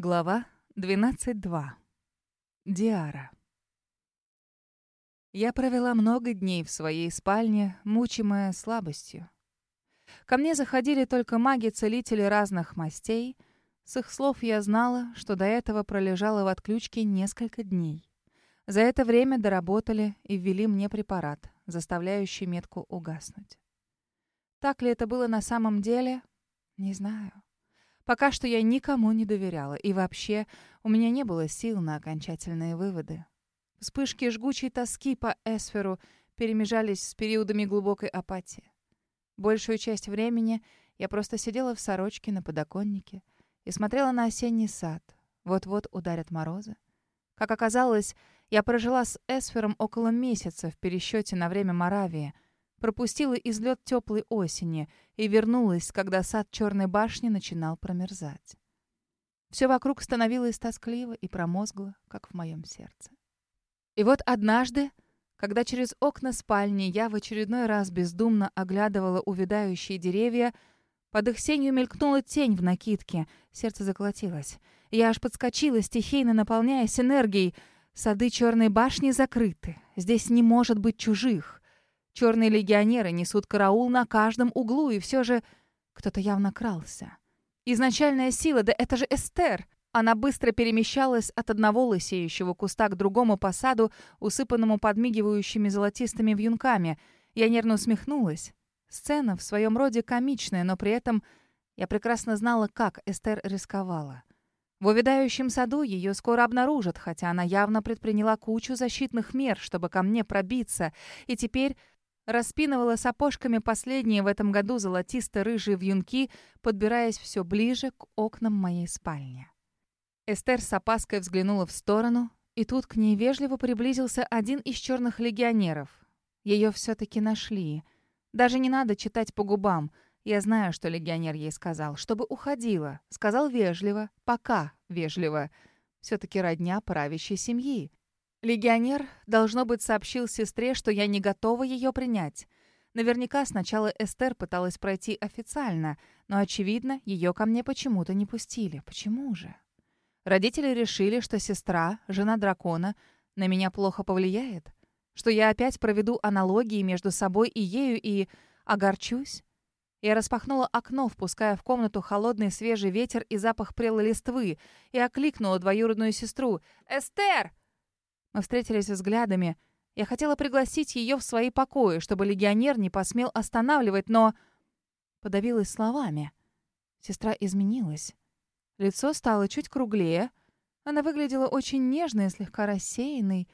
Глава 12.2. Диара. Я провела много дней в своей спальне, мучимая слабостью. Ко мне заходили только маги-целители разных мастей. С их слов я знала, что до этого пролежала в отключке несколько дней. За это время доработали и ввели мне препарат, заставляющий метку угаснуть. Так ли это было на самом деле? Не знаю. Пока что я никому не доверяла, и вообще у меня не было сил на окончательные выводы. Вспышки жгучей тоски по Эсферу перемежались с периодами глубокой апатии. Большую часть времени я просто сидела в сорочке на подоконнике и смотрела на осенний сад. Вот-вот ударят морозы. Как оказалось, я прожила с Эсфером около месяца в пересчете на время Моравии — пропустила излет теплой осени и вернулась, когда сад Черной башни начинал промерзать. Все вокруг становилось тоскливо и промозгло, как в моем сердце. И вот однажды, когда через окна спальни я в очередной раз бездумно оглядывала увядающие деревья, под их сенью мелькнула тень в накидке, сердце заколотилось. Я аж подскочила, стихийно наполняясь энергией. Сады Черной башни закрыты. Здесь не может быть чужих. Черные легионеры несут караул на каждом углу, и все же кто-то явно крался. Изначальная сила, да это же Эстер! Она быстро перемещалась от одного лысеющего куста к другому по саду, усыпанному подмигивающими золотистыми вьюнками. Я нервно усмехнулась. Сцена в своем роде комичная, но при этом я прекрасно знала, как Эстер рисковала. В увядающем саду ее скоро обнаружат, хотя она явно предприняла кучу защитных мер, чтобы ко мне пробиться, и теперь распинывала сапожками последние в этом году золотисто-рыжие вьюнки, подбираясь все ближе к окнам моей спальни. Эстер с опаской взглянула в сторону, и тут к ней вежливо приблизился один из черных легионеров. Ее все-таки нашли. Даже не надо читать по губам. Я знаю, что легионер ей сказал, чтобы уходила. Сказал вежливо, пока вежливо. Все-таки родня правящей семьи. Легионер, должно быть, сообщил сестре, что я не готова ее принять. Наверняка сначала Эстер пыталась пройти официально, но, очевидно, ее ко мне почему-то не пустили. Почему же? Родители решили, что сестра, жена дракона, на меня плохо повлияет? Что я опять проведу аналогии между собой и ею и огорчусь? Я распахнула окно, впуская в комнату холодный свежий ветер и запах прелой листвы, и окликнула двоюродную сестру. «Эстер! Мы встретились взглядами. Я хотела пригласить ее в свои покои, чтобы легионер не посмел останавливать, но... Подавилась словами. Сестра изменилась. Лицо стало чуть круглее. Она выглядела очень нежной и слегка рассеянной.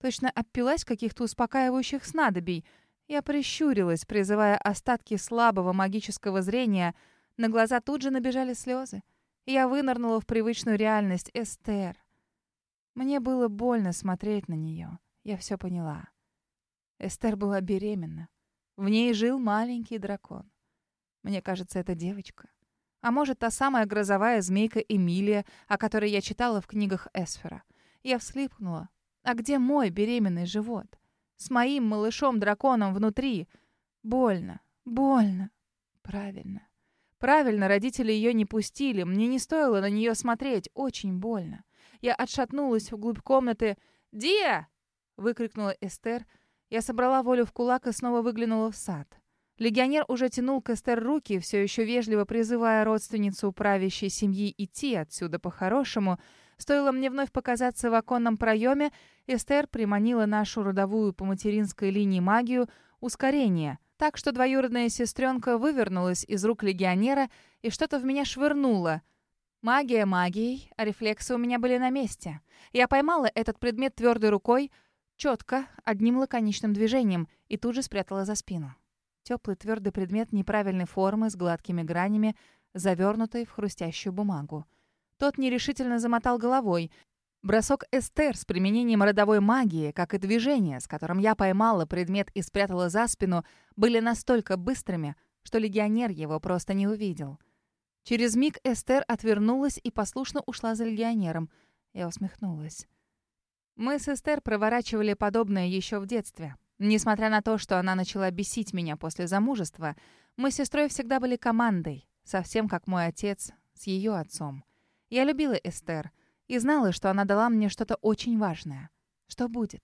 Точно обпилась каких-то успокаивающих снадобий. Я прищурилась, призывая остатки слабого магического зрения. На глаза тут же набежали слезы. Я вынырнула в привычную реальность. Эстер. Мне было больно смотреть на нее. Я все поняла. Эстер была беременна. В ней жил маленький дракон. Мне кажется, это девочка. А может, та самая грозовая змейка Эмилия, о которой я читала в книгах Эсфера. Я вслипнула. А где мой беременный живот? С моим малышом-драконом внутри. Больно, больно. Правильно. Правильно, родители ее не пустили. Мне не стоило на нее смотреть. Очень больно. Я отшатнулась вглубь комнаты. «Дия!» — выкрикнула Эстер. Я собрала волю в кулак и снова выглянула в сад. Легионер уже тянул к Эстер руки, все еще вежливо призывая родственницу правящей семьи идти отсюда по-хорошему. Стоило мне вновь показаться в оконном проеме, Эстер приманила нашу родовую по материнской линии магию ускорение, так что двоюродная сестренка вывернулась из рук легионера и что-то в меня швырнула — Магия магией, а рефлексы у меня были на месте. Я поймала этот предмет твердой рукой, четко, одним лаконичным движением, и тут же спрятала за спину. Теплый твердый предмет неправильной формы с гладкими гранями, завернутый в хрустящую бумагу. Тот нерешительно замотал головой. Бросок Эстер с применением родовой магии, как и движение, с которым я поймала предмет и спрятала за спину, были настолько быстрыми, что легионер его просто не увидел. Через миг Эстер отвернулась и послушно ушла за легионером. Я усмехнулась. Мы с Эстер проворачивали подобное еще в детстве. Несмотря на то, что она начала бесить меня после замужества, мы с сестрой всегда были командой, совсем как мой отец с ее отцом. Я любила Эстер и знала, что она дала мне что-то очень важное. Что будет?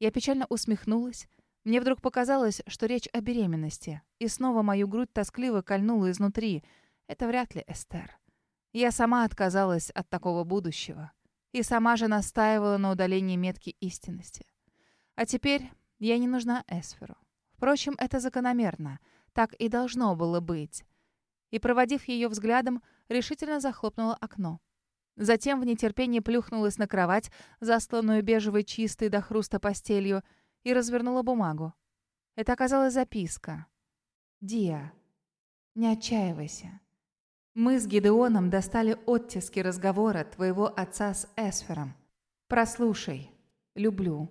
Я печально усмехнулась. Мне вдруг показалось, что речь о беременности, и снова мою грудь тоскливо кольнула изнутри. Это вряд ли Эстер. Я сама отказалась от такого будущего. И сама же настаивала на удалении метки истинности. А теперь я не нужна Эсферу. Впрочем, это закономерно. Так и должно было быть. И, проводив ее взглядом, решительно захлопнула окно. Затем в нетерпении плюхнулась на кровать, засланную бежевой чистой до хруста постелью, и развернула бумагу. Это оказалась записка. «Диа, не отчаивайся. Мы с Гидеоном достали оттиски разговора твоего отца с Эсфером. Прослушай. Люблю.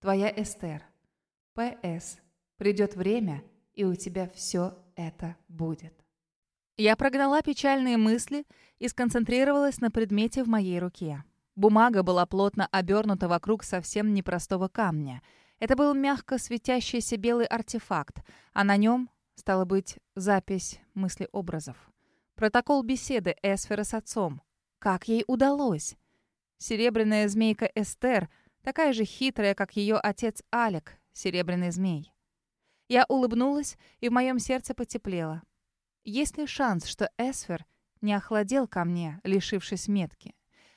Твоя Эстер. П.С. Придет время, и у тебя все это будет». Я прогнала печальные мысли и сконцентрировалась на предмете в моей руке. Бумага была плотно обернута вокруг совсем непростого камня. Это был мягко светящийся белый артефакт, а на нем, стало быть, запись мыслеобразов. Протокол беседы Эсфера с отцом. Как ей удалось? Серебряная змейка Эстер, такая же хитрая, как ее отец Алек, серебряный змей. Я улыбнулась, и в моем сердце потеплело. Есть ли шанс, что Эсфер не охладел ко мне, лишившись метки?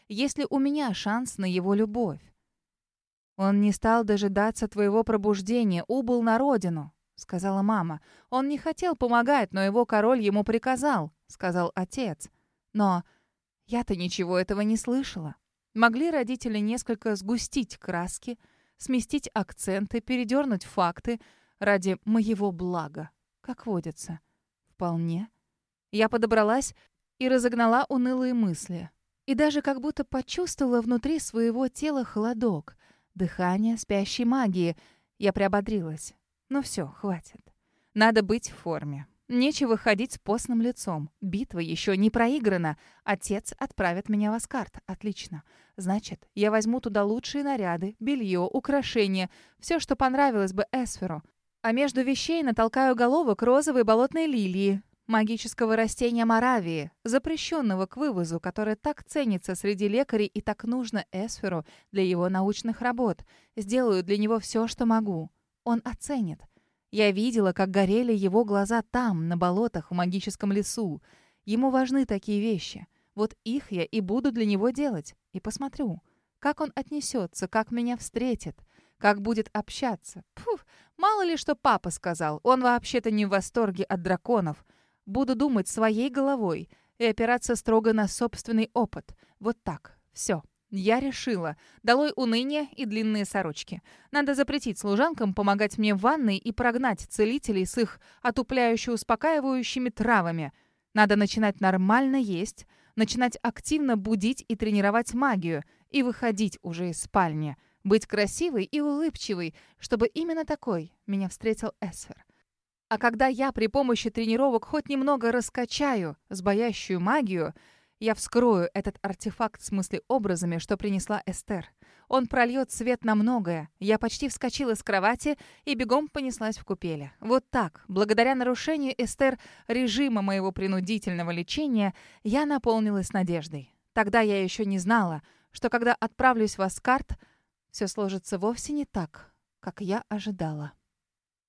Есть ли у меня шанс на его любовь? Он не стал дожидаться твоего пробуждения, убыл на родину, сказала мама. Он не хотел помогать, но его король ему приказал, сказал отец. Но я-то ничего этого не слышала. Могли родители несколько сгустить краски, сместить акценты, передернуть факты ради моего блага, как водится. Вполне. Я подобралась и разогнала унылые мысли. И даже как будто почувствовала внутри своего тела холодок, дыхание спящей магии. Я приободрилась. Ну все, хватит. Надо быть в форме. Нечего ходить с постным лицом. Битва еще не проиграна. Отец отправит меня в Аскарт. Отлично. Значит, я возьму туда лучшие наряды, белье, украшения. Все, что понравилось бы Эсферу а между вещей натолкаю головок розовой болотной лилии, магического растения Моравии, запрещенного к вывозу, которое так ценится среди лекарей и так нужно Эсферу для его научных работ. Сделаю для него все, что могу. Он оценит. Я видела, как горели его глаза там, на болотах, в магическом лесу. Ему важны такие вещи. Вот их я и буду для него делать. И посмотрю, как он отнесется, как меня встретит как будет общаться. Пф, мало ли что папа сказал. Он вообще-то не в восторге от драконов. Буду думать своей головой и опираться строго на собственный опыт. Вот так. Все. Я решила. Долой уныние и длинные сорочки. Надо запретить служанкам помогать мне в ванной и прогнать целителей с их отупляюще-успокаивающими травами. Надо начинать нормально есть, начинать активно будить и тренировать магию и выходить уже из спальни. Быть красивой и улыбчивой, чтобы именно такой меня встретил Эсфер. А когда я при помощи тренировок хоть немного раскачаю сбоящую магию, я вскрою этот артефакт с мыслеобразами, что принесла Эстер. Он прольет свет на многое. Я почти вскочила с кровати и бегом понеслась в купели. Вот так, благодаря нарушению Эстер режима моего принудительного лечения, я наполнилась надеждой. Тогда я еще не знала, что когда отправлюсь в Аскарт, все сложится вовсе не так, как я ожидала.